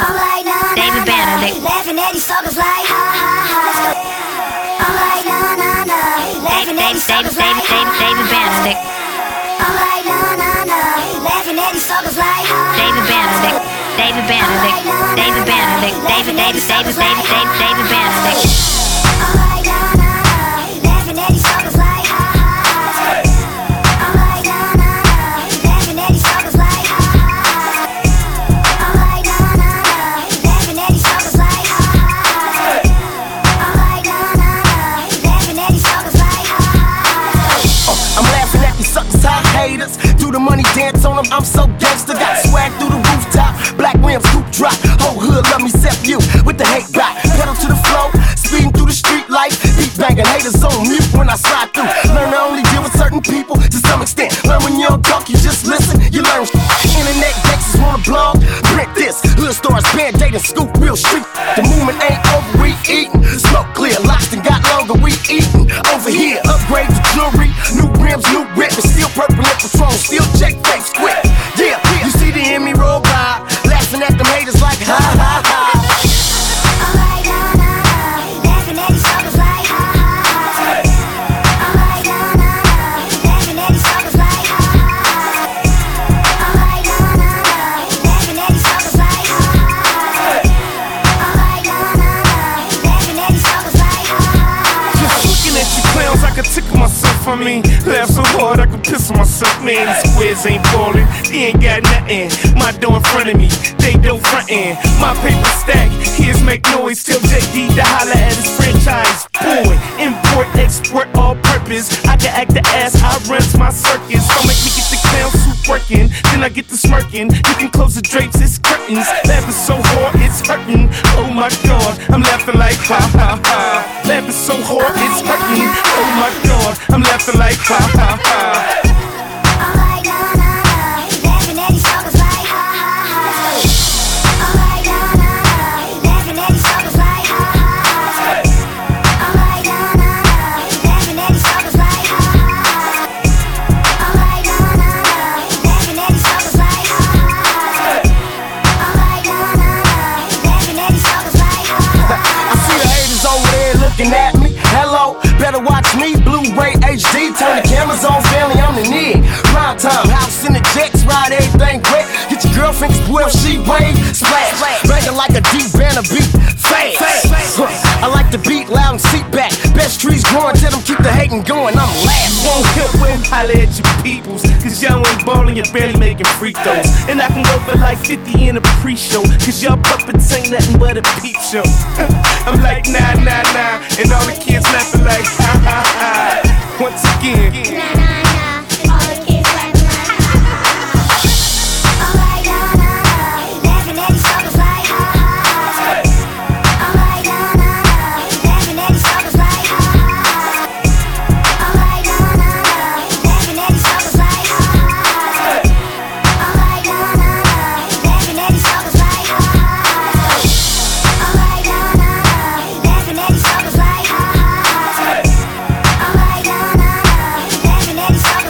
Alright, nah, David Banner, they- Laughing at these suckers like ha ha ha. Alright, nah, nah, nah. Laughing at these David, suckers David, like David, David Benedict. Alright, nah, nah, nah. Laughing at these suckers like ha ha David Benedict. David. David. David, David, David, David, David, David. Alright, I'm so gangster. Got swag through the rooftop, black rims, coupe drop. Whole hood love me, except you with the hate rock. Pedal to the flow, speeding through the street life. Beat banging haters on mute when I slide through. Learn to only deal with certain people to some extent. Learn when you don't talk, you just listen, you learn. Internet gangsters wanna blog, print this. Hoodstarz, band and scoop real street. The movement ain't over, we eating. Smoke clear, locked and got longer, we eating. Over here, upgrade the jewelry, new rims, new whip, and still purple and patrol, still check face quick. Yeah, you see the enemy roll by, laughing at them haters like ha ha ha. Nah, nah, I mean, laugh so hard I could piss on myself. Man, these squares ain't ballin', they ain't got nothing. My door in front of me, they don't frontin'. My paper stack, here's make noise. Tell JD to holler at his franchise. Boy, import, export, all purpose. I can act the ass, I runs my circus. Don't make me get the clown suit working, then I get the smirking. You can close the drapes, it's curtains. Laughing so hard, it's hurting. Oh my god, I'm laughing like ha ha ha. Laughing so hard, it's hurting. Laughing like ha ha ha. Watch me. Prime time, house in the jets, ride everything quick. Get your girlfriend's boy she wave, splash. Banging like a deep banner beat, fast. I like the beat loud and seat back. Best trees growing, tell them keep the hating going. I'm last. Won't help when holler at your peoples. Cause y'all ain't ballin', you're barely making free throws. And I can go for like 50 in a pre show. Cause y'all puppets ain't nothing but a peep show. I'm like, nah, nah, nah. And all the kids laughing like, ha ha house.